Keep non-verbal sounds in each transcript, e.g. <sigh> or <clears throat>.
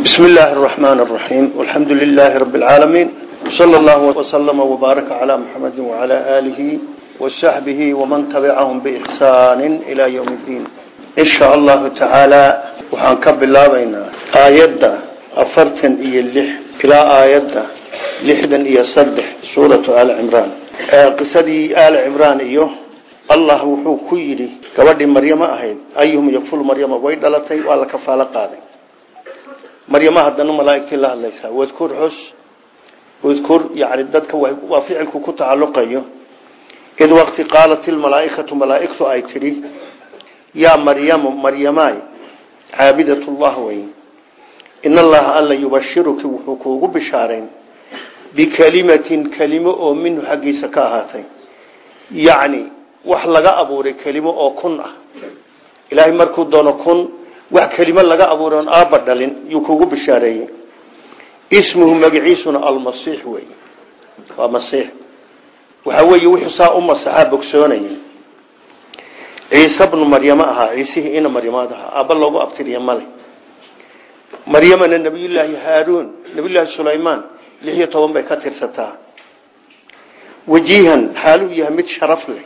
بسم الله الرحمن الرحيم والحمد لله رب العالمين صلى الله وسلم وبارك على محمد وعلى آله وصحبه ومن تبعهم بإحسان إلى يوم الدين إن شاء الله تعالى وحنكب الله بين آيات أفرتن إيا اللح إلى آيات لحدا إيا صدح سورة آل عمران قصدي آل عمران إيوه allah wuxuu ku yidhi gabadhii maryamo ahayd ayuhum yakfulu maryama way dhalatay waa la kafaalo qaaday maryamo haddana malaaigtii la hadlaysaa. Wadkur xus. Wadkur yani dadka waa ficilku ku tacalluqayo. Id waqti qaalat ilmalaaikatu malaaigtu ay tidhi yaa maryamu maryamaay caabidatullah wey in allaha alla yubashiruki wuxuu kuugu bishaarayn bikelimatin kelimo oo minhu xaggiisa ka ahaatay. Yani wax laga abuuray kelimo oo kun ah. Ilaahay markuu doono kun wax kelimo laga abuuray oon aabba dhalin yuu kugu bishaareeyey. Ismuhu magaciisuna almasiix wey waa masiix. Waxa weeye wuxuu saa u masaxaa bogsoonaya ciise bnu maryamo ahaa ciisihii ina maryamaad ahaa. Aabba loogu male maryamana nabiyullaahi haaruun nabiyullaahi sulaymaan lix iyo toban bay ka tirsataa. Wajiihan xaaluu yahay mid sharaf leh.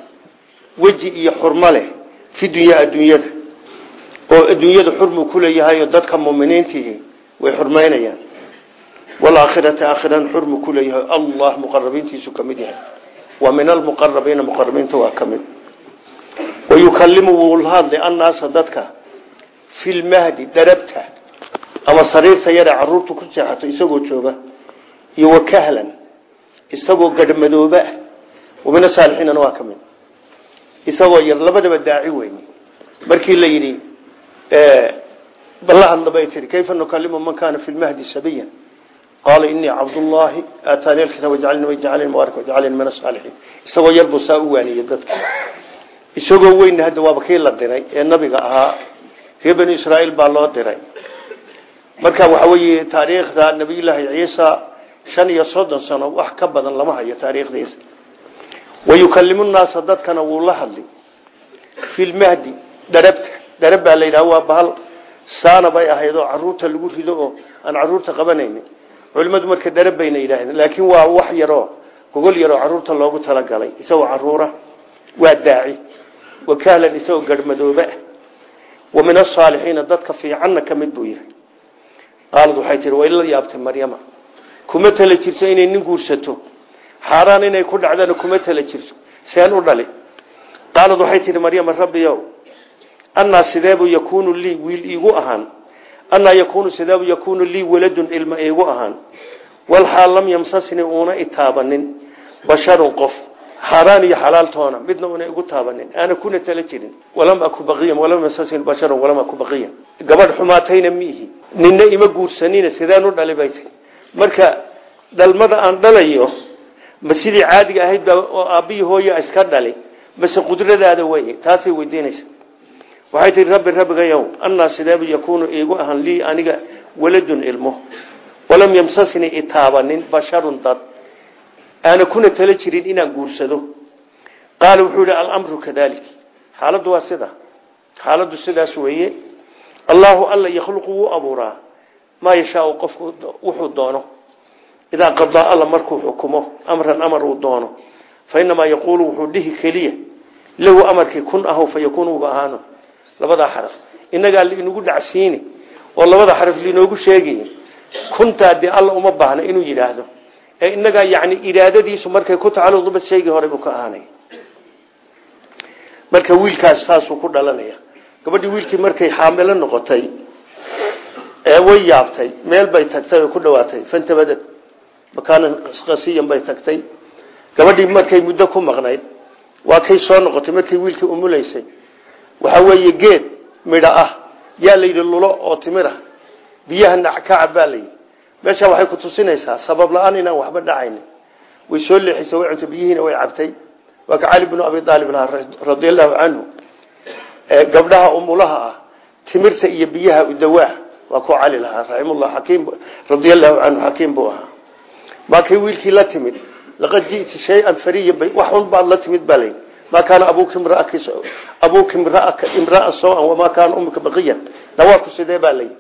Weji iyo xurmo leh fi dunyaa oo adduunyada xurmuu kuleeyahayo dadka muminiintihi way xurmaynayaan. Walaakhirati aakhirana xurmu kuleeyahay allah muqarabiintiisu ka yahay. Wa min almuqarabiina muqarabiinta waa ka mid. Wayukalimu wuu la hadlay annaasa dadka fi lmahdi dharabta ama sariirta yare caruurtu ku seexato isagoo jooga iyo wakahlan isagoo gadhmadooba ah. Wa min asaalixiinana waa ka isagoo yar labadaba daaci wey markii la yidhi balla hadla bay tihi kayfa nukalimu man kana fi lmahdi sabiya qaala inii cabdullaahi aataani alkitaab wajcalni wajcalni mubaarak wajcalni min asaalixiin isagoo yar buu saa u waaniyey dadka. Isagoo weyn hadda waaba kii la diray ee nabiga ahaa reer bani israa'iil baa loo diray. Marka waxa weeye taariikhda nabiyullaahi ciisa shan iyo soddon sano wax ka badan lama hayo taariikhdiisa. Wayukalimu naasa dadkana wuu la hadli fi lmahdi dharabta dharab baa la yidhaha waa bahal. Saana bay ahayd carruurta lagu rido oo aan carruurta qabanaynin. Culimmadu marka dharab bayna yidhahdeen laakiin waa wax yaroo gogol yaroo carruurta loogu talagalay. Isagoo caruura waa daaci. Wakahlan isagoo garhmadooba wa min asaalixiina dadka fiicanna ka mid buu yahay. Qaalad waxay tihi way la yaabtay maryama. Kuma tala jirto inay nin guursato. Xaaraan inay ku dhacdana kuma tala jirto. Seen u dhali qaalad waxay tihi maryama rabbiyow annaa sideebuu yakuunu lii wiil iigu ahaan annaa yakuunu sideebu yakuunu lii waladun ilma iigu ahaan walxaal lam yamsasni uuna itaabanin basharun qof xaaraan iyo xalaaltoona midna una igu taabanin aana kuna tala jirin walam aku baqiyan walam yamsasni basharun walam aku baqiyan gabadh xumaatayna miihi ninna ima guursanina sideen u dhali bay tii marka dhalmada aan dhalayo ma sidii caadiga ahayd oo aabbiyi hooya iska dhali mase qudradaada wey taasay weydiinaysa waxay tihi rabbi rabbigayow annaa sideebu yakuunu iigu ahan lii aniga waladun ilmo walam yamsasni itaabanin basharun dad. Aana kuna tala jirin inaan guursado. Qaala wuxuu yihi alamru kadalik. Xaaladdu waa sida. Xaaladdu sidaas weeye. Allahu alla yakhluqu wuu abuuraa. Maa qofku wuxuu doono. Idaa qadaa alla markuu xukumo amran amar uu doono. Fa inamaa yaquulu wuxuu dhihi keliya lahu amarkii kun ahaw fa yakuun labadaa xaraf. Inagaa liinugu dhacsiini oo labada xaraf liinoogu sheegay kuntaa dee alla uma baahna inuu yidhaahdo. Ee inagaa yani iraadadiisu markay ku tacaluqba sheegii hore buu ka ahaanay marka wiilkaas saasuu ku dhalanaya. Gabadhii wiilkii markay xaamilo noqotay ee way yaabtay meel bay tagtay oo ku dhawaatay. Fantabadad makaanan qasiyan bay tagtay. Gabadhii markay muddo ku maqnayd waa kay soo noqotay markay wiilkii umulaysay waxa weeye geed midho ah. Yaa layidhi lulo oo timir ah. Biyaha nackaca baa layidhi. Meeshaa waxay ku tusinaysaa sabab la'aan inaan waxba dhacaynin. Way soo leexisay way cuntay biyihiina way cabtay. Waa ka cali bnu abi aalib lahaa radia allahu canhu. Gabdhaha umulaha ah timirta iyo biyaha udawaa waa ku cali lahaa raximullah xakiim radia allahu canhu xakiim buu ahaa. Maakay wiilkii la timid. Laqad ji'ti shay-an fariyan bay wax un baad la timid baa layidhi maa kaana abuuka imraa sawan wamaa kaana ummuka baqiyan dhawaarku sidee baa layidhi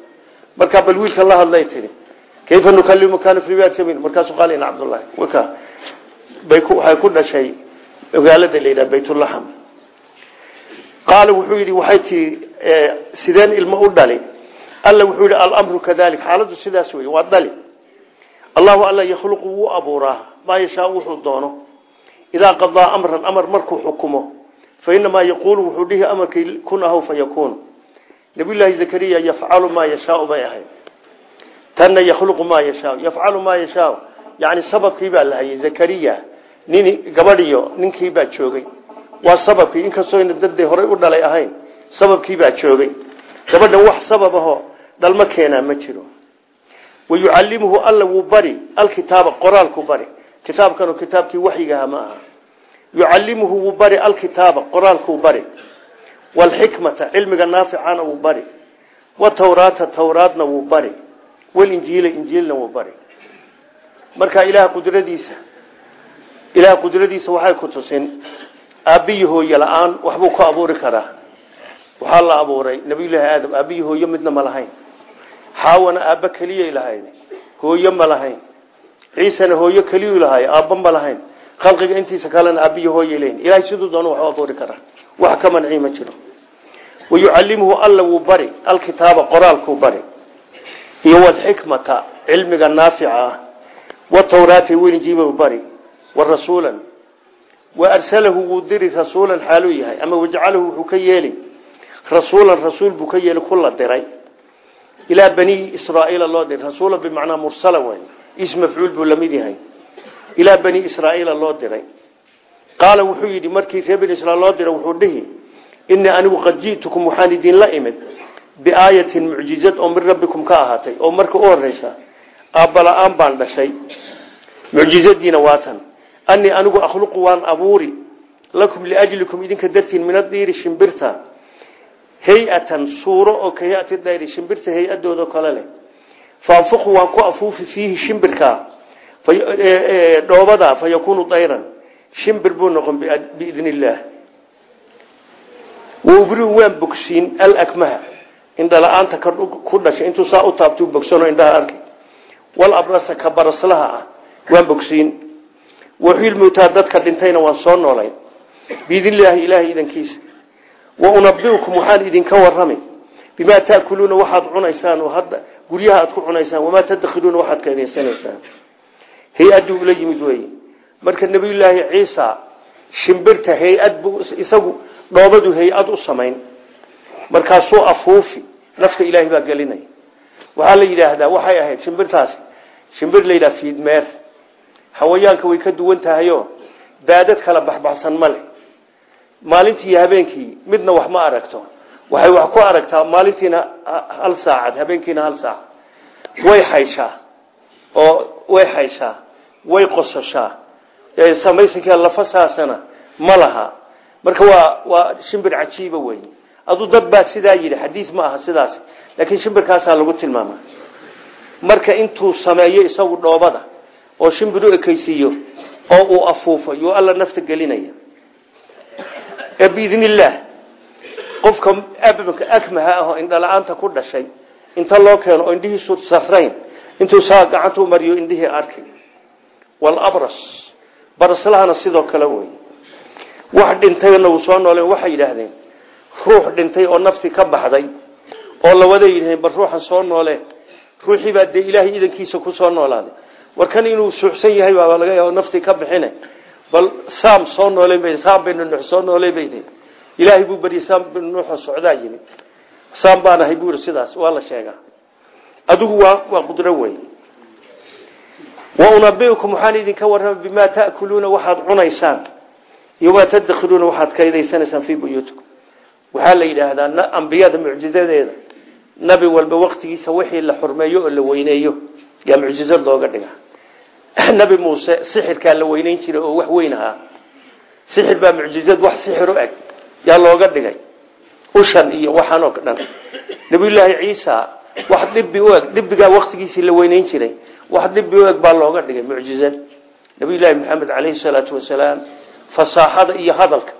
markaa bal wiilka la hadlay tii kayfa nukalimu kana fi lmiyaati sabiin markaasuu qaal ina cabdullahi waka bay waxay ku dhashay magaalada la yidhaha baytulaxam qaala wuxuu yidhi waxay tii sideen ilmo u dhali alla wuxuu yidhi alamru kadalik xaaladdu sidaas wey waa dhali allahu alla yakhluqu wuu abuuraa maa yashaa wuxuu doono idaa qadaa amran amar markuu xukumo fa inamaa yaquulu wuxuu dhihi amarkii kun ahaw fa yakuun nabiyullaahi zakariya yafcalu maa yashaau bay ahayd tanna yakhluqu maa yashaau yafcalu maa yashaau yani sababkii baa la hayay zakariya nin gabadhiyo ninkii baa joogay waa sababkii inkastoo ina dadday horay u dhalay ahayn sababkii baa joogay gabadhan wax sabab ahoo dhalmo keenaa ma jiro wayucallimuhu alla wuu bari alkitaaba qoraalku bari kitaabkanu kitaabkii waxyigaha ma aha. Yucallimuhu wuu bari alkitaaba qoraalkuu bari. Waalxikmata cilmiga naaficana wuu bari. Watawraata tawraadna wuu bari. Walinjiila injiilna wuu bari. Marka ilaah qudradiisa ilaah qudradiisa waxay ku tusin aabbiyi hooye la'aan waxbuu ku abuuri karaa. Waxaa la abuuray nabiyullaahi aadam aabbiyi hooyo midna ma lahayn. Xaawana aabba keliyay lahayn hooyo ma lahayn ciisena hooyo keliyuu lahaay aabba ma lahayn. Khalqiga intiisa kalena aabbiyi hooyay lehin ilahay siduu doono waxu abuuri karaa. Wax ka mancii ma jiro. Wayucallimuhu alla wuu bari. Alkitaaba qoraalkuu bari. Iyo walxikmata cilmiga naafica ah. Watawraati welinjiiba bari. Warasuulan wa arsalahu wuu diri rasuulan xaaluu yahay. Ama wajcalahu wuxuu ka yeeli. Rasuulan rasuul buu ka yeeli kula diray. Ilaa bani israaiila loo diray. Rasuula bimacnaa mursala wey is mafcuul buu la mid yahay. Ilaa bani israaiila loo diray. Qaala wuxuu yidhi markii reer bani israiil loo diray wuxuu dhihi inii anigu qad ji'tukum waxaan idinla imid biaayatin mucjizad oo min rabbikum ka ahaatay oo marka u horeysa aabbala-aan baan dhashay. Mucjizadiina waatan anii anigu akhluqu waan abuuri. Lakum liajlikum idinka dartiin min adiiri shimbirta. Hay'atan suuro oo ka dayri shimbirta hay'adooda kale leh faanfuqu waan ku afuufi fiihi shimbirka dhoobada fa yakuunu dayran. Shimbir buu noqon biidn illaah wabriu waan bogsiin alakmaha. Indhala-aanta ku dhashay intuu saa u taabtuu bogsano indhaha arkay walabrasa ka baraslaha ah waan bogsiin. Waxilmutaa dadka dhintayna waan soo noolayn. Biidnillaahi ilaahay idankiisa wa unabiukum waxaan idinka warrami. Bimaa taakuluuna guryaha aad ku cunaysaan wamaa tadakhiluuna waxaad kaedaysanaysaan hay'adduu ula yimid weye marka nebiyullaahi ciisa shimbirta hay'ad buu isagu dhoobadu hay'ad u samayn. Markaasuu afuufi nafta ilaahay baa gelinaya waxaa la yidhaahdaa waxay ahayd shimbirtaasi shimbir la yidhaha fiidmeer hawayaanka way ka duwan tahayo baadad kala baxbaxsan ma leh. Maalintii iyo habeenkii midna wax ma aragto waxay wax ku aragtaa maalintiina hal saacad habeenkiina hal saacad way xayshaa oo way xayshaa way qososhaa samaysankeeda lafasaasana ma laha. Marka waa waa shimbir cajiiba wey aduu dad baa sidaa yidhi xadiis ma aha sidaas laakiin shimbirkaasaa lagu tilmaama marka intuu sameeyo isagu dhoobada oo shimbir u oo uu afuufo yuu alla nafta gelinaya. Biidn illaah qofka akmaha ahoo indhala-aanta ku dhashay inta loo keeno oo indhihiisu sarrayn intuu saa gacantuu mariyo indhihii arkay walabras baraslahana sidoo kale wey. Wax dhintayna uu soo nooleen waxay yidhaahdeen ruux dhintay oo naftii ka baxday oo lawada yidhaheen bal ruuxan soo noolee ruuxii baa dee ilaahay idankiisa ku soo noolaaday warkan inuu suuxsan yahay baaba laga yaaba naftii ka bixine. Bal saam soo noolay bay saam nuux soo noolay bay ilaahay buu bariyay saam bin nuux socdaa yimid. Saam baan ahay sidaas waa la sheegaa. Adigu waa waa qudro weyn. Wa unabiukum waxaan idinka warramay bimaa taakuluuna waxaad cunaysaan. Iyo maa tadakhiluuna waxaad kaydaysanaysaan fii buyuutikum. Waxaa la yidhaahdaa ambiyada mucjizadeeda nabi walba waktigiisa wixii la xurmeeyo oo la weyneeyo yaa mucjizo looga dhiga <clears throat> nabi muuse sixirkaa la weyneyn jiray oo wax weyn ahaa. Sixir baa mucjizad wax sixir u eg yaa looga dhigay. Ushan iyo waxaan oo dhan. Nabiyullaahi ciisa wax dhibi u eg. Dhibigaa waktigiisii la weyneyn jiray. Wax dhibi u eg baa looga dhigay mucjizad. Nabiyullaahi maxamed caleyhi salaatu wasalaam fasaaxada iyo hadalka.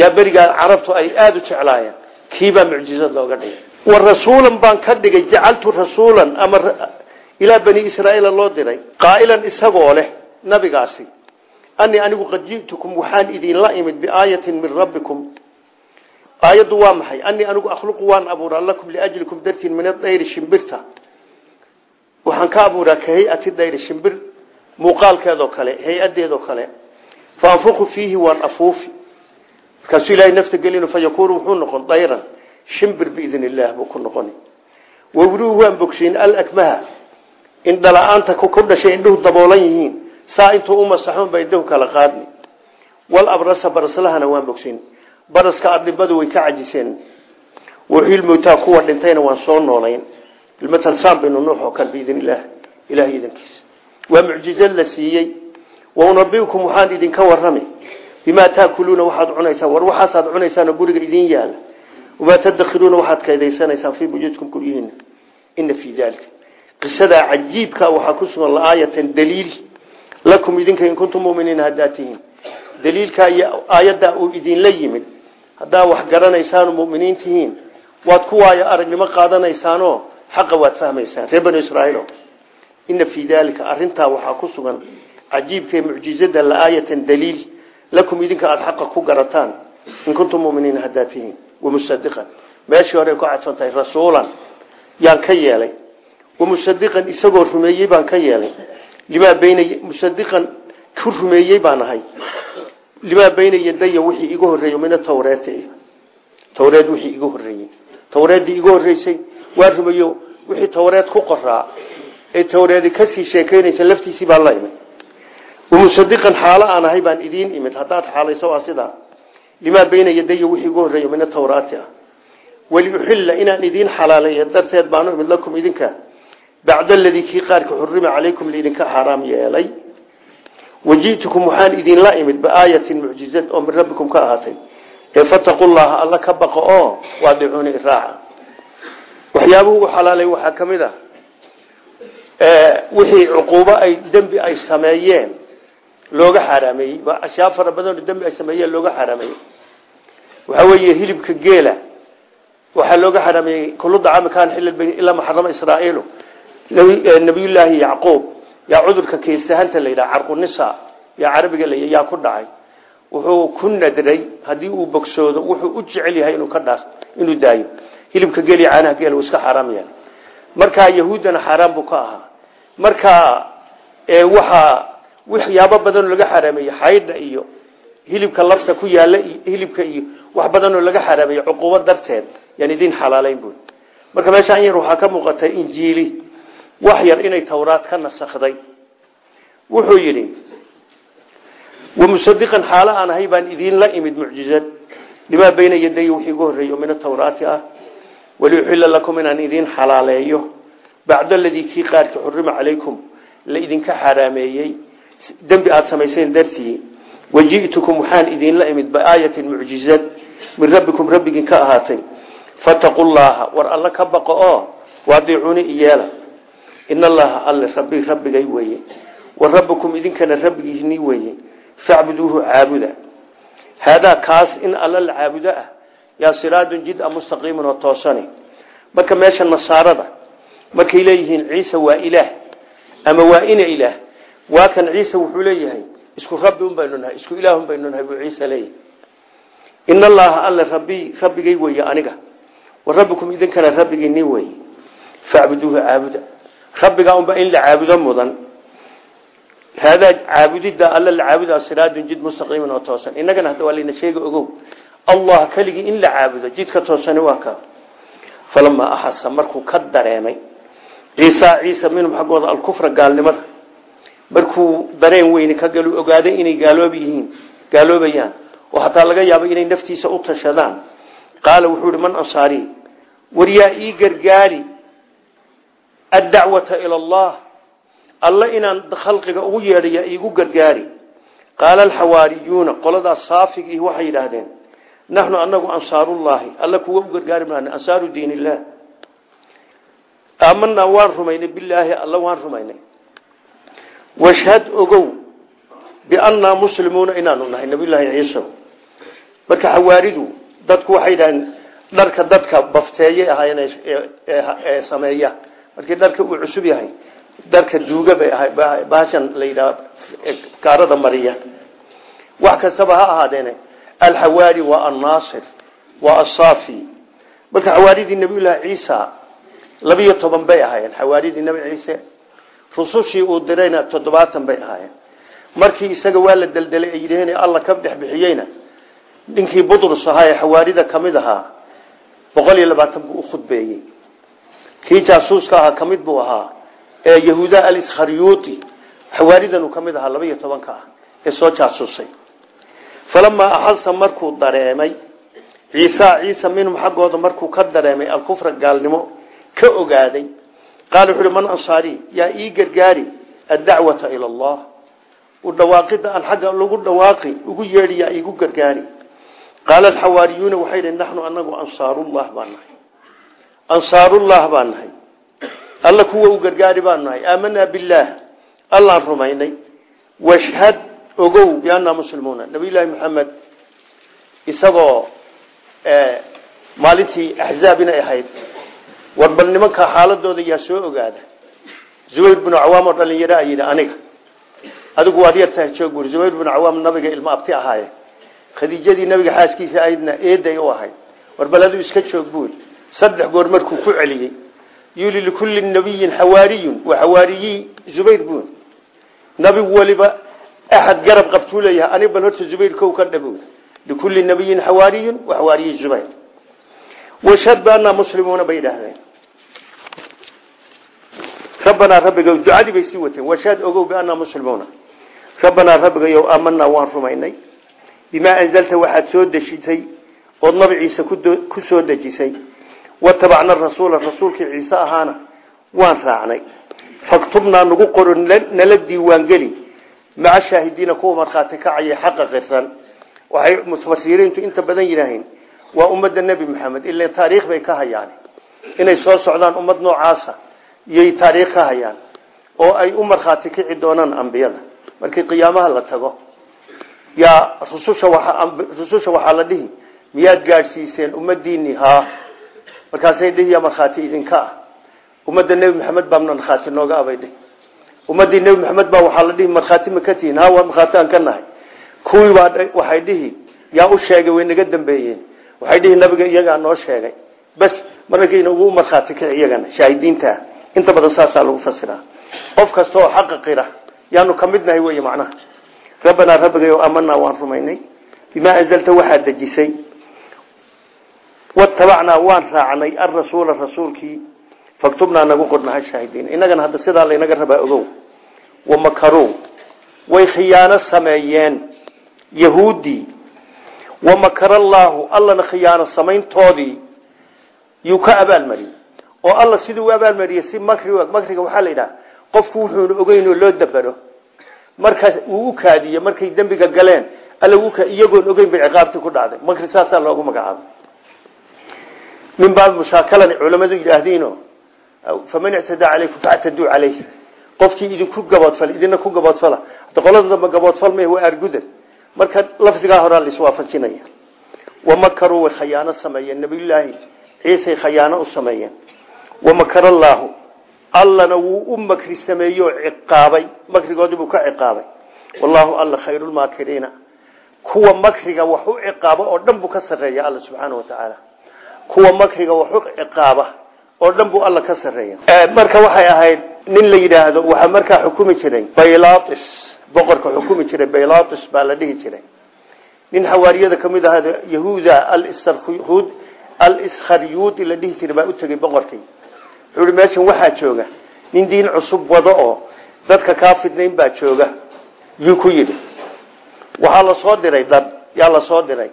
Yaa berigaa carabtu ay aada u jeclaayeen. Kiibaa mucjizad looga dhigay. Wa rasuulan baan ka dhigay. Jacaltu rasuulan ama ilaa bani israaiila loo diray. Qaa'ilan isagoo leh nabigaasi anii anigu qad ji'tukum waxaan idinla imid biaayatin min rabbikum. Aayaddu waa maxay? Anii anigu akhluqu waan abuuraa lakum liajlikum dartiin min adayri shimbirta. Waxaan ka abuuraa ka hay'ati dayri shimbir muuqaalkeedoo kale hay'adeedoo kale. Fa anfuqu fiihi waan afuufi. Markaasuu ilaahay nafta gelin fa yakuunu wuxuu noqon dayran. Shimbir biidn illaah buu ku noqoni. Wawruhu waan bogsiin alakmaha. Indhala-aanta ku dhashay indhuhu daboolan yihiin saa intuu u masaxoon ba indhahu kala qaadni. Wal abrasa baraslahana waan bogsiin baraska adhibadu way ka cajiseen waxiilmowtaa kuwa dhintayna waan soo noolayn. Ilmatal saan binu nuux oo illaah ilahay idankiisa waa mucjizad la siiyey. Wa unabiukum waxaan idinka warrami. Bimaa taakuluuna waxaad cunaysaan. War waxaasaad cunaysaanoo guriga idin yaalla wamaa tadakhiluuna waxaad kaydaysanaysaan fii buyuutikum guryihiina ina fii dalika qisadaa cajiibka waxaa ku sugan laaayatan daliil lakum idinka in kuntum muminiina haddaad tihiin daliilkaa iyo aayaddaa uu idinla yimid haddaa wax garanaysaanoo muminiin tihiin waad ku waayo aragnimo qaadanaysaanoo xaqa waad fahmaysaan. Reer banu israaiil ina fii dalika arintaa waxaa ku sugan cajiibka mucjizada laaayatan daliil lakum idinka aada xaqa ku garataan in kuntum muminiina haddaad tihiin wamusadiqan meeshii hore ku cadfan tahay rasuulan yaan ka yeelay. Wamusadiqan isagoo rumeeyey baan ka yeelay limaa bayna musadiqan ku rumeeyey baan ahay. Limaa bayna yadaya wixii iga horreeyey min atawreet tawreed wixii iga horreeyey tawreeddii iga horreysay waa rumeeyo wixii tawreed ku qoraa ee tawreedi ka sii sheekeynaysa laftiisii baan la imid wamusadiqan xaalo aan ahay baan idiin imid. Haddaad xaalayso waa sidaa. Limaa bayna yadaya wixii iga horreeya min atawraati ah. Waliuxilla inaan idiin xalaaleeya darteed baanu imid lakum idinka bacda aladii kii qaarka xurima calaykum laidinka xaaraam yeelay waji'tukum waxaan idinla imid biaayatin mucjizad oo min rabbikum ka ahaatay. Ee fataqu llaha alla ka baqo oo waadicuuni iraaca. Waxyaabuhu u xalaalay waxaa ka mid a wixii cuquubo ay dembi ay sameeyeen looga xaaraameeyey ashyaa fara badanoo dembi ay sameeyeen looga xaaraameeyey waxaa weeye hilibka geela waxaa looga xaraameeyey kullu dacaami kaana xilla bayni ilaa maxarama israa'iilu nabiyullaahi yacquub yaa cudurka keystahanta la yidhaha carqunisa yaa carabiga la yaa ku dhacay. Wuxuu ku nadray haddii uu bogsoodo wuxuu u jecel yahay inuu ka dhaas inuu daayo. Hilibka geel iyo caanaha geel uu iska xaaraam yahay. Markaa yahuuddana xaaraan buu ka ahaa. Markaa waxaa waxyaabo badanoo laga xaraameeyey xaydha iyo hilibka lafta ku yaalla hilibka iyo wax badanoo laga xaraameeyey cuquubo darteed yaan idin xalaalayn buui marka meeshaan yar waxaa ka muuqatay injiili wax yar inay tawraad ka nasakday. Wuxuu yidhi wamusadiqan xaalo aan ahay baan idiin la imid mucjizad. Limaa bayna yaday wixii igu horreeyo min atawraati ah. Waliuxilla lakum inaan idiin xalaaleeyo. Bacda aladii kii qaarkii xurima calaykum la idinka xaraameeyey. Dembi aada samayseen dartii waji'tukum waxaan idiinla imid biaayatin mucjizad. Min rabbikum rabbigin ka ahaatay. Fataqu war alla ka baqo oo waadiicuni iyeela in allaha alle rabbi rabbigay weeye wa rabbukum idinkana rabbigiisni weeye facbuduuhu caabuda haadaa kaas in alla la caabudo ah yaa siraadun jid-a mustaqiimun oo toosani marka meesha nasaarada markay leeyihiin ciise waa ilaah ama waa ina ilaah waa kan ciise wuxuu leeyahay isku rabbi un baynu nahay isku ilaah un baynu nahay buu ciise leeyahay in allaha alle rabbi rabbigay weeye aniga wa caabuda rabbigaa unba in la caabudo mudan. Haadaa caabudidda alla la caabudaa siraadun jid mustaqiiman oo toosan. Innagana hadda waa layna sheega ogow. Allah keligii in la caabudo jidka toosani waa ka. Falamaa axasa markuu ka dareemay. Ciisa ciisa minhum xaggooda alkufra gaalnimada. Markuu dareen weyne ka galu ogaaday inay gaaloob yihiin gaaloobayaan oo hataa laga yaabo inay naftiisa u tashadaan. Qaala wuxuu ihi man ansaari? War yaa gargaari addacwata ila allah. Alla inaan khalqiga ugu yeedha yaa iigu gargaari. Qaala alxawaariyuuna qoladaas saafigii waxay yidhaahdeen naxnu anagu ansaarullaahi. Alla kuwa u gargaari maana ansaaru diin illah aamanaa waan rumaynay bilaahi alla waan rumaynay. Washhad ogow biannaa muslimuuna inaanu nahay nabiyullaahi ciisa marka xawaaridu dadku waxay yidhahdeen dharka dadka bafteeyay ahaayeen ee markii dharka uu cusub yahay dharka duuga bay ahay bahashan la kaarada mariya. Wax kastaba ha ahaadeene alxawaari waa annaasir waa asaafi marka xawaaridii nabiyullaahi ciisa labiyo toban bay ahaayeen. Xawaaridii nabi ciise rusushii uu dirayna toddobaatan bay ahaayeen. Markii isaga waa la deldelay ay yidhaheen alla ka dhex bixiyeyna. Ninkii budrus ahaa ee xawaarida ahaa boqol iyo labaatan buu u khudbeeyey kii jaasuuska ahaa ka mid buu ahaa ee yahuuda aliskhariuti xawaaridan uu ka mid ahaa laba iyo tobanka ah ee soo jaasuusay. Falamaa axasa markuu dareemay ciisa ciisa minhum xaggooda markuu ka dareemay alkufra gaalnimo ka ogaaday qaala wuxu uhi man ansaari yaa ii gargaari addacwata ila allah u dhawaaqida aan xagga lagu dhawaaqi ugu yeedhi yaa iigu gargaari qaala ansaarullah baan nahay. Alla kuwa u gargaari baan nahay. Aamanaa billaah allaan rumaynay. Washhad ogow biannaa muslimuuna. Nabiyullaahi maxamed isagoo maalintii axzaab inay ahayd. War bal nimanka xaaladooda yaa soo ogaada. Zubayr binu cawaam oo dhalinyaro a yidhi aniga adigu waad yartahay joog buuri zubayr binu cawaam nabiga ilmo abti ahaaye. Khadiijadii nabiga xaaskiisa ahaydna eeday u ahayd. War bal aduu iska joog buuri saddex goor markuu ku celiyey yuli likulli nabiyin xawaariyun wa xawaariyi zubayr buun nabi waliba axad garab qabtuu leeyahay anig bal horta zubayr kow ka dhabow likulli nabiyin xawaariyun wa xawaariyi zubayr. Washhad baanaa muslimuuna bay idhaahdeen. Rabbanaa rabbiga ducadii bay sii wateen. Washhad ogow biannaa muslimuuna. Rabbanaa rabbigayow aamanaa waan rumaynay. Bimaa watabacna rasuula rasuulkii ciise ahaana waan raacnay. Faktubnaa nagu qoro nala diiwaangeli. Maca shaahidiina kuwa markhaati kacaya xaqa qirsan. Waxay mufasiriintu inta badan yidhaaheen waa ummadda nebi maxamed ila taariikh bay ka hayaan. Inay soo socdaan ummad noocaasa iyay taariikh ka hayaan. Oo ay u markhaati kici doonaan ambiyada. Markii qiyaamaha la tago yaa rususha waxaa la dhihi miyaad gaadhsiiseen ummadiinii haa markaasay dhihi yaa markhaati idinka ah. Ummadda nebi maxamed baa markhaati nooga abay dhihi ummaddii nebi maxamed baa waxaa la dhihi markhaati ma ka tihiin waa markhaati aan ka nahay. Kuwii baa waxay dhihi yaa u sheegay way naga dambeeyeen. Waxay dhihi nabiga iyagaa noo sheegay. Bas mararkayna ugu markhaati kici iyagana shaahidiinta inta badan saasaa lagu fasiraa qof kasta oo qira yaanu ka mid macnaha. Rabbanaa rabbigayo amanaa waan rumaynay. Bimaa anzalta watabacnaa waan raacnay arasuula rasuulkii. Faktubnaa nagu qornaha shaahidiin innagana hadda sidaa laynaga rabaa ogow. Wamakarow way khiyaano sameeyeen. Yahuuddii wamakar allaahu allana khiyaano samayntoodii. Yuu ka abaalmariyey oo alla siduu u abaalmariyey si makri makriga waxaa la yidhaha qofku wuxuuna ogeyn oo loo dabero markaas uu u kaadiye markay dembiga galeen alla iyagoon ogeyn bay ciqaabtii ku dhacday. Makri loogu magacaabay min baabi mushaakalani culamadu yidhaahdiino faman ictadaa calaykum factaduu calayh qofkii idinku gaboodfal idina ku gaboodfala. Hada qolada dambe gaboodfal ma waa argudan. Marka lafdigaa horaa laiswaafajinaya wamakaruu way khayaano sameeyeen nabiyullaahi ciisay khayaano u sameeyeen. Wamakar allaahu allana wuu u makri sameeyey oo ciqaabay. Makrigoodii buu ka ciqaabay. Wallaahu alla khayrulmaakiriina kuwa makriga wax u ciqaaba oo dhan buu ka sarreeya alla subxaana wa tacaala kuwa makriga wax u ciqaaba oo dhan buu alla ka sarreeya. Marka waxay ahayd nin la yidhaahdo waxaa markaa xukumi jiray. Baylatis boqorka xukumi jiray baylatis baa la dhihi jiray. Nin xawaariyada ka mid ahaa yahuuda aliskharyuudi la dhihi jiray baa u tegey boqorkii. Wuxuu meeshan waxaa jooga nin diin cusub wado oo dadka kaa fidnayn baa jooga. Yuu ku yidhi waxaa la soo diray dad yaa la soo diray.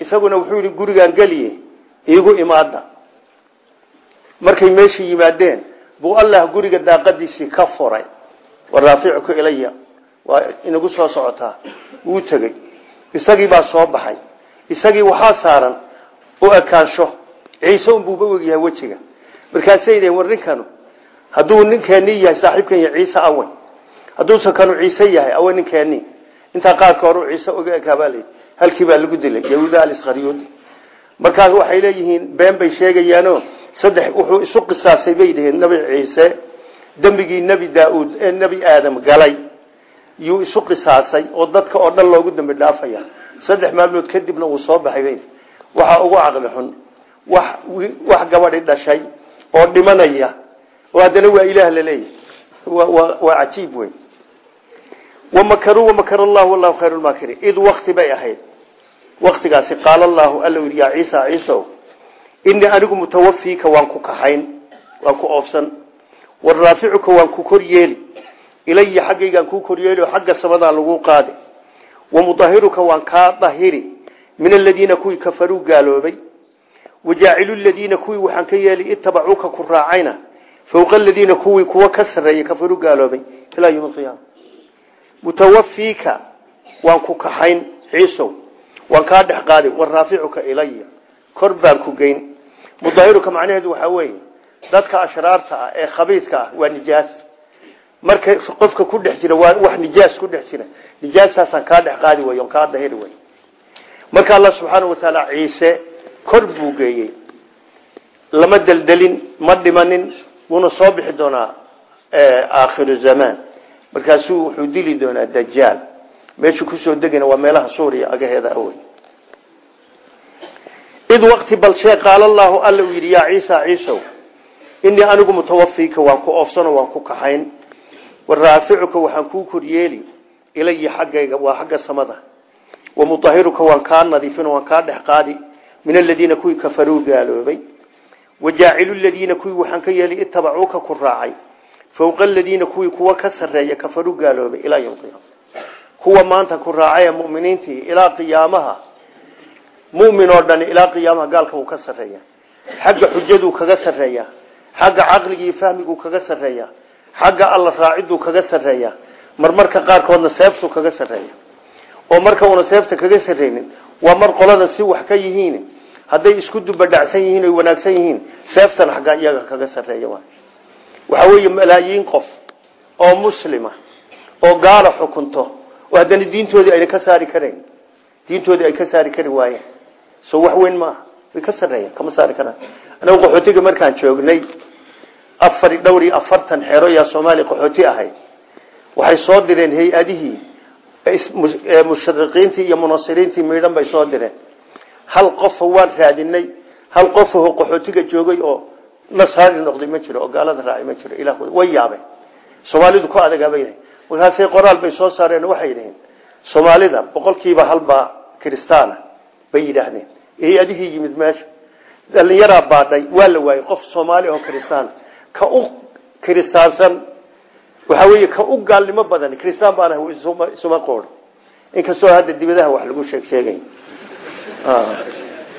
Isaguna wuxuu yidhi gurigaan geliye iigu imaada markay meesha yimaadeen buu allah guriga daaqadiisii ka furay. Waraaficuka ilaya waa inagu soo socotaa. Wuu tegey. Isagii baa soo baxay. Isagii waxaa saaran u ekaansho. Ciise unbuuba ogyahay wejiga. Markaasay dheen war ninkanu hadduu ninkeeni yahay saaxiibkan yahay ciise awen hadduusan kanu ciise yahay awen ninkeeni intaa qaarka hore ciise oga ekaabaal halkii baa lagu dilay yahuuda aliskharyuudi markaas waxay leeyihiin been bay sheegayaano saddex wuxuu isu qisaasay bay dhaheen nabi ciise dembigii nebi daa-uud ee nebi aadam galay. Yuu isu qisaasay oo dadka oo dhan loogu dambi dhaafaya. Saddex maalmood kadibna wuu soo baxay bay. Waxaa ugu caqli xun wax wax gabadhi dhashay oo dhimanaya. Oo haddana waa ilaah la leeyahay. Waa cajiib wey wamakaruu wamakar allahu wallahu khayr lmaakiriin id wakti bay ahayd waktigaasi qaala allahu alla yidhi yaa ciisa ciisow inii anigu mutawafiika waan ku kaxayn waan ku oofsan. Waraaficuka waan ku kor yeeli. Ilaya xaggaygaan kuu koryeeli oo xagga lagu qaadi. Wamudahiruka waan kaa dahiri. Min aladiina kuwii kafaruu gaaloobay. Wajaacilu ladiina kuwii waxaan ka yeeli itabacuuka ku raacayna. Fowqa aladiina kuwii kuwa ka sarreeyay kafaruu gaaloobay ilaa mutawafiika waan ku kaxayn ciisow waan kaa dhex qaadi waraaficuka ilaya. Kor baan ku geyn. Mudahiruka macnaheedu waxaa weeye dadka ashraarta ah ee khabiidka ah waa nijaas. Marka qofka ku dhex jira waa wax nijaas ku dhex jira. Nijaastaasaan kaa dhex qaadi wey on kaa dahiri wey marka allah subxaana wa tacaala ciise kor buu geeyey. Lama deldelin ma dhimanin wuuna soo bixi doonaa aakhiru zamaan markaasuu wuxuu dili doonaa dajaal meeshu ku soo degana waa meelaha suuriya agaheeda awey id waqti balshee qaala allaahu alla uu yidhi yaa ciisa ciisow anigu mutawafiika waan ku oofsano waan ku kaxayn. Waraaficuka waxaan kuu koryeeli ilaya xaggayga waa xagga samada. Wamudahiruka waan kaa nadiifin waan kaa dhex qaadi. Min aladiina kuwii kafaruu gaaloobay. Wajaacilu ladiina kuwii waxaan ka yeeli itabacuuka ku raacay. Fowqa aladiina kuwii kuwa ka sarreeya kafaruu gaaloobay kuwa maanta ku raacaya muminiintii ilaa qiyaamaha. Mumin oo dhani ilaa qiyaamaha gaalka wuu ka sarreeya. Xagga xujaduu kaga sarreeya. Xagga caqliga iyo fahmiguu kaga sarreeya. Xagga alla raaciduu kaga sarreeya. Marmarka qaarkoodna seeftuu kaga sarreeya. Oo marka una seefta kaga sarreynin waa mar qolada si wax ka yihiin. Hadday isku dubadhacsan yihiin oy wanaagsan yihiin seeftan xagga iyaga kaga sarreeya waxa weeye malaayiin qof oo muslima oo gaala xukunto haddana diintoodii ayna ka saari karayn diintoodii ay ka saari kari waayeen. So wax weyn maaha way ka sarreeyeen kama saari karaan. Anagu qaxootiga markaan joognay afar dhowr iyo afartan xero yaa soomaaliya qaxooti ahayd. Waxay soo direen hay'adihii mushariqiintii iyo munasiriintii miidhan bay soo direen. Hal qofa waan raadinay hal qofaho qaxootiga joogay oo nasaari noqday ma jiro oo gaalada raacay ma jiro ilah way yaabeen. Soomaalidu markaasay qoraal bay soo saareen waxay yidhaheen soomaalida boqolkiiba halbaa kiristaana bay yidhaahdeen. Hay'adihii yimid meesha dhalinyaraa baadhay waa la waayey qof soomaali oo kiristaan. Ka u kiristaansan waxaa weeye ka u gaalnimo badan kiristaan baan isuma qoor inkastoo hadda dibadaha wax lagu sheeg sheegay.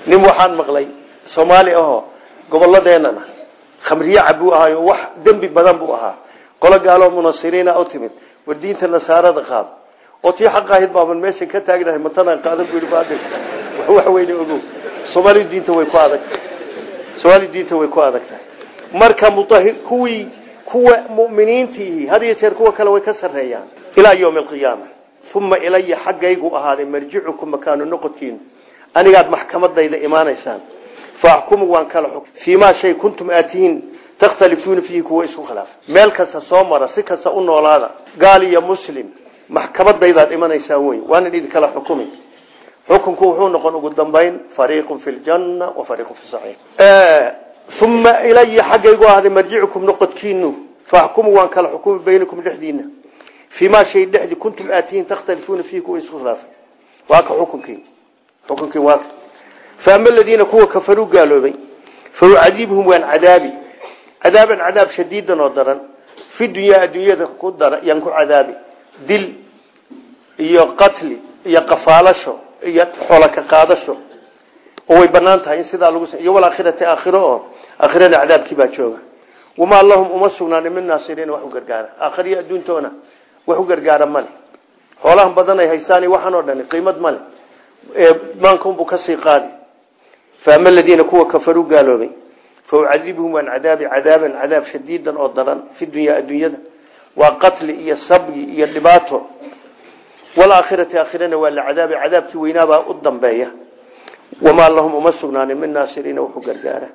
Nin waxaan maqlay soomaali ahoo goboladeenana khamriye cabuu ahaayo wax dembi badan buu ahaa. Qolo gaaloo munasiriina u timid war diinta nasaarada qaad oo tii xaq ahayd baaban meesha ka taagnahay matanaan qaadan bu baadhi wax weyne ogow. Soomaalidu diinta way ku adag soomaalidu diinta way ku adag tahay. Marka mutahir kuwii kuwa mu'miniintii had iyo jeer kuwa kale way ka sarreeyaan. Ilaa yawmi alqiyaama uma ilaya xaggaygu ahaaday marjicukum makaanu noqodkiinu anigaad maxkamadayda imaanaysaan. Faaxkumu waan kala xuk fii maa shay kuntum aatihiin takhtalifuuna fiihi kuwa isku khilaaf. Meel kasta soo mara si kasta u noolaada gaal iyo muslim maxkamadaydaad imanaysaan wey waanan idinkala xukumi. Xukunku wuxuu noqon ugu dambayn fariiqun fi ljanna wa fariiqun fi saciir uma ilaya xaggaygu ahaaday marjicukum noqodkiinu faaxkumu waan kala xukumi baynakum dhexdiina fii maa shay dhexdii kuntum aatihiin takhtalifuuna fiihi kuwa isku khilaaf waa ka xukunkii xukunkii waa faama aladiina kuwa kafaruu gaaloobay faucadiibhum waan cadaabi. Cadaaban cadaab shadiidan oo daran fi dunyaa adduunyada ku dara yaan ku cadaabi. Iyo qatli iyo qafaalasho iyo xoolo ka qaadasho. Oo way banaan in sidaa lagu iyo walaakhirati aakhiro oo aakhirada cadaabkii baa jooga. Wamaa lahum uma min naasiriin wax u gargaara. Aakhiriyo adduuntoona wax u xoolahan badan ay haystaan waxaan oo dhan qiimad male maankaunbuu ka sii qaadi. Faama aladiina kuwa kafaruu gaaloobay faucadibhum waan cadaabi cadaaban cadaab shadiidan oo daran fi dunyaa adduunyada waa qatli iyo sabyi iyo dhibaato walaakhirati aakhirana waa la cadaabi cadaabkii weynaabaa u dambeeya wamaa lahum uma sugnaanin min naasiriina wuxuu gargaara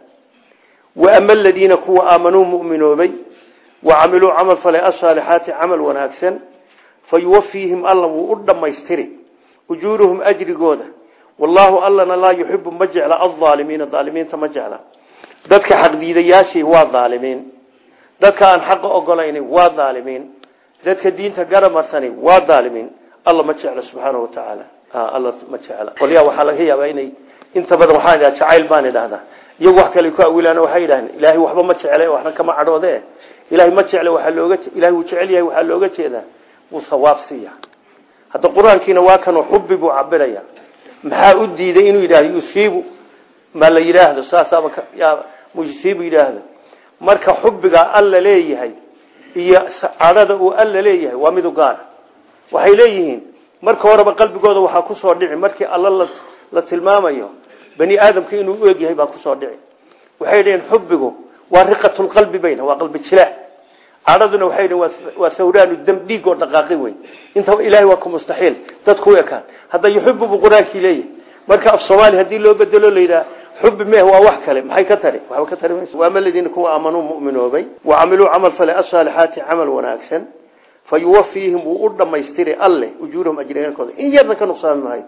waama aladiina kuwa aamanuu muminoobay wacamiluu camal falay asaalixaati camal wanaagsan fa yuwafiihim alla wuu u dhammaystiri ujuuruhum ajrigooda wallaahu allana laa dadka xaqdiidayaashii waa aalimiin dadka aan xaqa ogolayni waa aalimiin dadka diinta garamarsani waa aalimiin alla ma jecla subxaana watacaala alla ma jecla. Qolyaa waxaa laga yaabaa inay inta badan waxaan idhaha jacayl baan idhahdaa iyagu wax kale ku awilaan waxay idhahdeen ilaahay waxba ma jecle waxna kama cadhoode ilahay ma jecle waxaa looga ilahay wuu jecel yahay waxaa looga jeedaa. Wuu sawaab siiya. Hadda qur'aankiina waa kanoo xubbi buu cabiraya maxaa u diiday inuu yidhahdo yusiibu ma la yidhaahdo saasaaba yusiibu yidhaahdo. Marka xubbiga alla leeyahay iyo cadhada uu alla leeyahay waa midu gaara waxay leeyihiin marka horeba qalbigooda waxaa ku soo dhici markii alla la tilmaamayo bani aadamka inuu u egyahay baa ku soo dhici. Waxay dhaheen xubbigu waa riqatulqalbi bayna waa qalbi jilaac cadhaduna waxay dhaheen waa sawraanu dam dhiig oo dhaqaaqi wey intaba ilaahay waa ku mustaxiil dadku u ekaan. Hadda yuxibu buu qur'aankii leeyahay marka af soomaali haddii loo bedelo la yidhaha xubbi meh waa wax kale maxay ka tari? Waxba ka tari mayso. Waama aladiina kuwa aamanuu muminoobay. Wacamiluu camal fale asaalixaati camal wanaagsan. Fa yuwafiihim wuu u dhammaystiri alle ujuurahum ajriinkooda in yarna ka nuqsaami maayo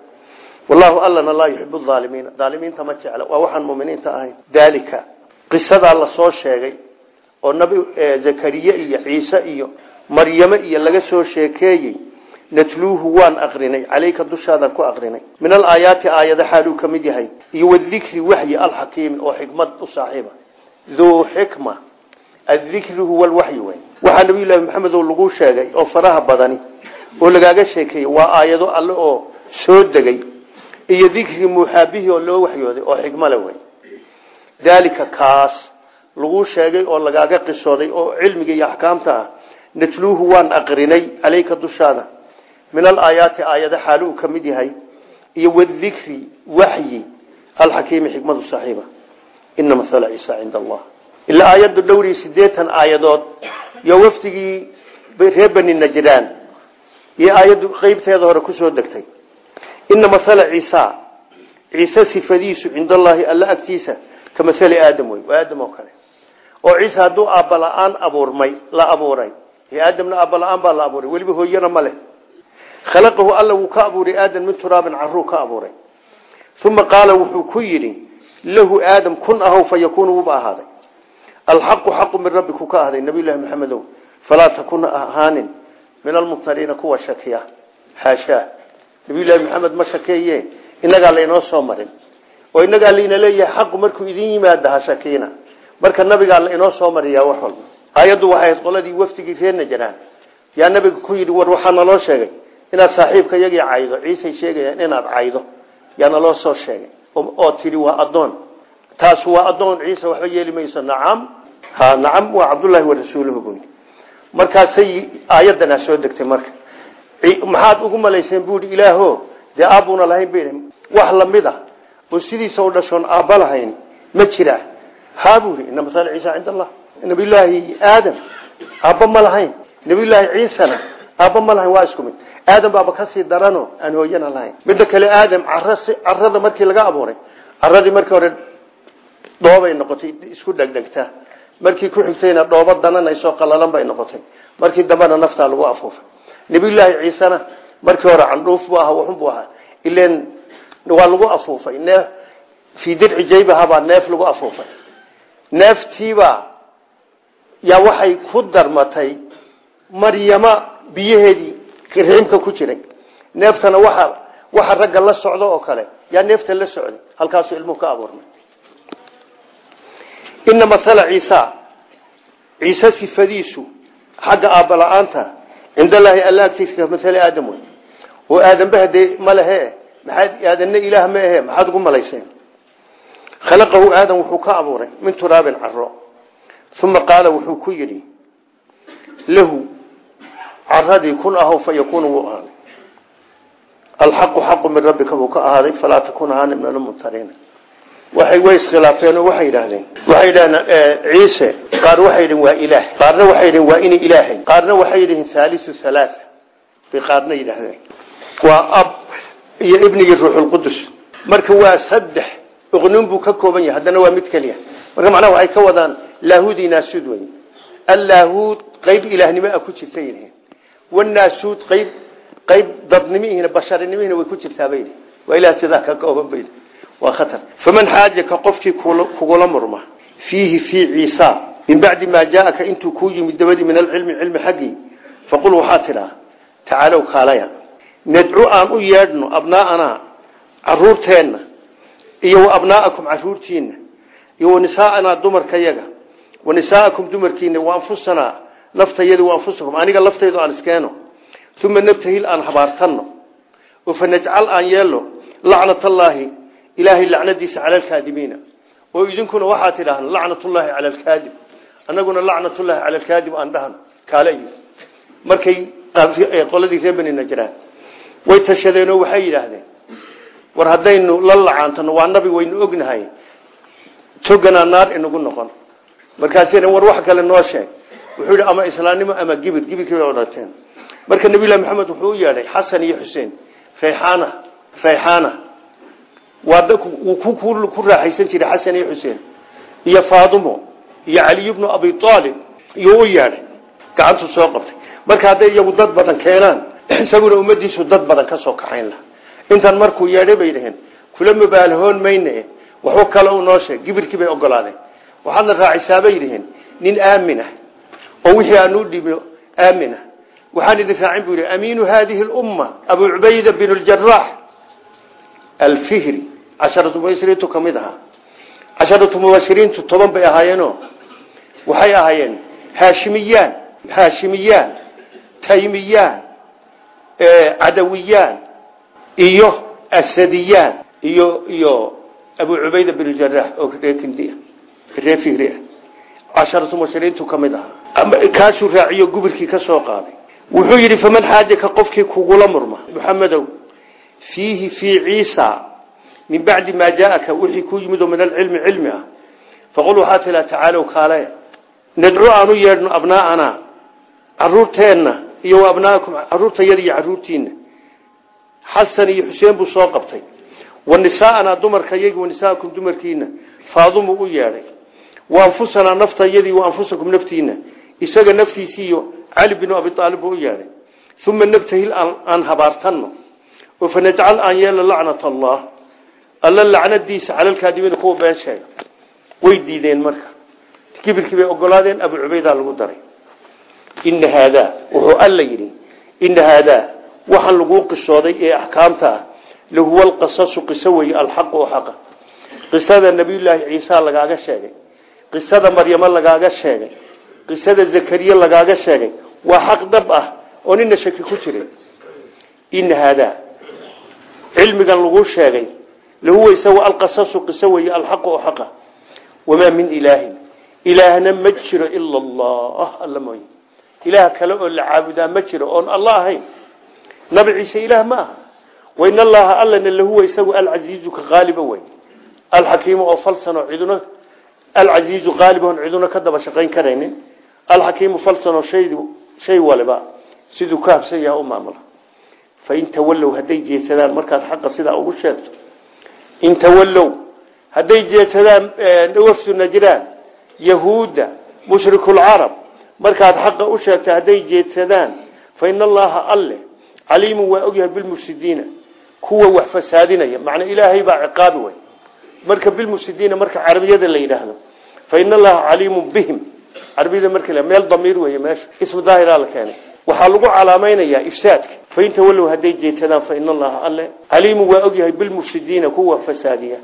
wallahu allana laa yuxibu aalimiina. Aalimiinta ma jecla waa waxaan muminiinta ahayn. Daalika qisadaa la soo sheegay oo nabi zakariye iyo ciise iyo maryame iyo laga soo sheekeeyey natluuhu waan aqrinay caleyka dushaadaan ku aqrinay. Min alaayaati aayada xaaluu ka mid yahay. Iyo wadikri waxyi alxakiimi oo xikmad u saaxiiba. Duu xikma. Adikri huwa lwaxyi wey waxaa nabiy llaahi maxamed oo lagu sheegay oo faraha badani oo lagaaga sheekeeyey waa aayado alle oo soo degay. Iyo dikri muuxaabihii oo loo waxyooday oo xikmale wey. Daalika kaas lagu sheegay oo lagaaga qisooday oo cilmiga iyo axkaamta ah. Natluuhu waan aqrinay caleyka dushaada min alaayaati aayada xaalo uu ka mid yahay iyo wadikri waxyi alxakiimi xikmadu saaxiiba. Ina mahala ciisa cinda allah ilaa aayaddu dhowrii sideetan aayadood iyo wafdigii reer bani najraan iyo aayaddu qeybteeda hore ku soo degtay. Ina mahala ciisa ciise sifadiisu cinda allaahi alla agtiisa ka mahali aadam wey waa aadam oo kale. Oo ciise hadduu aabba la'aan abuurmay la abuuray khalaqahu alla wuu ka abuuray aadam min turaabin caruu ka abuuray uma qaala wuxuu ku yidhi lahu aadam kun ahow fa yakuunu wuuba ahaaday alxaqu xaqu min rabbiku ka ahday nabiy llahi maxamedow falaa takun ahaanin min almumtariina kuwa shakiya xaashaa nabiy llaahi maxamed ma shakeeye inagaa laynoo soo marin oo inagaa layna leeyahay xaqu markuu idin yimaada ha shakiina marka nabigaa lainoo soo mariyaa wax walba aayaddu waxay ahayd qoladii wafdigii reer najraan yaa nabiga inaad saaxiibka yagii caydo ciisay sheegayaan inaad caydo yaa naloo soo sheegay. Oo tidhi waa addoon. Taas waa addoon ciise waxba yeeli mayso. Nacam ha nacam waa cabdullaahi wa rasuuluhu buu yidhi. Markaasay aayaddanaa soo degtay marka. Maxaad ugu malayseen buu yidhi ilaaho dee aabbuuna lahayn? Bay wax la mid a oo sidiisa u dhashoon aabba lahayn ma jiraa haa buu yidhi ina maala ciisa cinda allah nabiyullaahi aadam aabba ma lahayn. Nabiyullaahi ciisana aabba ma lahayn waa isku mid. Aadam baaba ka sii darano aan hooyana lahayn. Midda kale aadam carada markii laga abuuray caradii markii hore dhoobay noqotay isku dhegdhegta. Markii ku xigtayna dhoobo dananayso qalalan bay noqotay. Markii dambena naftaa lagu afuufay. Nabiyullaahi ciisena markii hore candhuuf buu ahaa waxun buu ahaa. Ilen waa lagu afuufay. Neef fii dirci jaybahabaa neef lagu afuufay. Neeftiibaa yaa waxay ku darmatay maryama biyaheedii riximka ku jiray. Neeftana waxa waxa ragga la socdo oo kale. Yaa neefta la socday halkaasuu ilmuhu ka abuurmay ina maala ciisa ciise sifadiisu xagga aabba la'aanta cindallaahi alla agtiisa maala aadam wey oo aadamba hadee ma lehe maxaad aadanna ilaah ma ahe ugu malayseen? Khalaqahu aadam wuxuu ka abuuray min turaabin caro uma qaala wuxuu ku yidhi lahu caradii kun ahow fa yakuunu wuu ahaaday. Alxaqu xaqu min rabbika buu ka ahaaday falaa takun ahaani min almumtariina. Waxay way iskhilaafeen waxay yidhaahdeen waxay yidhahdeen ciise qaar waxay yidhien waa ilaah qaarna waxay yidhien waa ini ilaahay qaarna waxay yidhihin haalisu halaaa bay qaarna yidhaahdeen. Waa ab iyo ibnigii ruuxulqudus marka waa saddex uqnuun buu ka kooban yahay haddana waa mid keliya. Marka macnaha waxay ka wadaan laahuud iyo naasuud wey allaahuud qayb ilaahnimo a ku jirta yidhiin wanaasuud qayb qayb dadnimihiina basharinimihiina way ku jirtaa bay waa ilaah sidaa ka kooban bay. Waa khatar. Faman xaajaka qofkii kugula murma. Fiihi fii ciisa. Min bacdi maa jaaaka intuu kuu yimid dabadii min alcilmi cilmi xaggii faqul waxaa tidhaa tacaalow kaalaya. Nadcu aan u yeedhno abnaa'anaa caruurteenna iyo wa abnaa'akum caruurtiinna naftayada wa anfusakum aniga laftaydu aan iskeeno uma nabtahil aan habaartanno. Oo fa najcal aan yeelno lacnatallaahi ilaahay lacnadiisa cala alkaadibiina oo idinkuna waxaa tidhaahno lacnatullaahi cala alkaadib annaguna lacnatullaahi cala alkaadib aan dhahno kaale markay qoladii reer najraan way tashadeenoo waxay yidhaahdeen war haddaynu la lacaantano waa nabi waynu ognahay. Toganaa naar inagu noqon. Markaasina war wax kale noo sheeg wuxuu yidhi ama islaamnimo ama gibir gibirkii bay odhateen marka nabilahi maxamed wuxuu u xasan iyo xuseen rayxaana rayxaana waa ku raaxaysan jiray xasan iyo xuseen iyo faadumo iyo caliy bnu abi aalib iyo u yeedhay gacantuu soo qabtay. Marka hadday iyagu dad badan keenaan <clears throat> isaguna ummadiisu dad badan ka soo kaxayn laha intan markuu yeedhay bay dhaheen kula mabaalahoon mayne waxba kale u noo sheeg gibirkii bay ogolaadeen waxaadna raacisaa bay dhaheen nin aamin oo wixii aanu dhibno aamin ah waxaan idin raacin buu yidhi amiinu haadihi lumma abu cubayda bin ljarax alfihri casharatu mubashiriintu ka mid ahaa. Casharatu mubashiriintu toban bay ahaayeeno waxay ahaayeen haashimiyaan haashimiyaan taymiyaan cadawiyaan iyo asadiyaan iyo iyo abu cubayda bin jarax oo reer kindiya reer fihri ah casharatu mubashiriintu ka mid ahaa kaasuu raaciyo gubirkii ka soo qaaday. Wuxuu yidhi faman xaajaka qofkii kugula murma muxamedow fiihi fii ciisa min bacdi maa jaaaka wixii ku yimid oo min alcilmi cilmi ah faqul waxaa tacaalow kaale nadcu aan u yeedhno abnaa'anaa caruurteenna iyo wa abnaa'akum caruurtayada iyo caruurtiinna xasan iyo xuseen buu soo qabtay. Wa nisaa'anaa dumarkayaga wa nisaakum dumarkiina faadumu u yeedhay. Wa anfusanaa naftayadii wa anfusakum naftiina isaga naftiisii iyo cali binu abi aalib buu u yeedhay. Uma nabtahil aan habaartanno. Oo fanajcal aan yeelno lacnat allah. Alla lacnadiisa calalkaadibiina kuwa been sheega. Way diideen marka. Kibirkii bay ogolaadeen abu cubaydaa lagu daray. Ina haadaa wuxuu alla yidhi ina haadaa waxaan laguu qisooday ee axkaamta ah lahuwa alqasasu qiso weeye alxaqu oo xaqa. Qisada nabiyullaahi ciisa lagaaga sheegay. Qisada maryamo lagaaga sheegay qisada zakariya lagaaga sheegay waa xaq dhab ah oo nina shaki ku jirin ina haadaa cilmigan laguu sheegay lahuwa isaga alqasasu qiso weeye alxaqu oo xaqa. Wamaa min ilaahin ilaahna ma jiro ila allah alla mooye. Ilaah kale oo la caabudaa ma jiro oon alla ahayn. Nabi ciise ilaah ma aha. Wain allaha allana lahuwa isagu alcasiizu ka qaaliba wey alxakiimu oo falsanoo ciduna alcasiizu qaalibaon ciduna ka daba shaqayn alxakiimu falsanoo shay waliba siduu ka habsan yaha u maamula fain tawallow hadday jeedsadaan markaad xaqa sidaa ugu sheegto in tawallow hadday jeedsadaan wafdu najraan yahuudda mushrikulcarab markaad xaqa u sheegto hadday jeedsadaan fa ina allaha alle caliimun waa ogyahay bilmufsidiina kuwa wax fasaadinaya macnaa ilaahay baa ciqaabi way marka bilmufsidiina marka carabiyada la yidhaahdo fa ina allaha caliimun bihim carabiyada marka meel damiir wey meesha ismu daahira la keenay. Waxaa lagu calaamaynayaa ifsaadka. Fain tawallow hadday jeedsadaan fa ina allaha alle. Caliimun waa ogyahay bilmufsidiina kuwa fasaadiya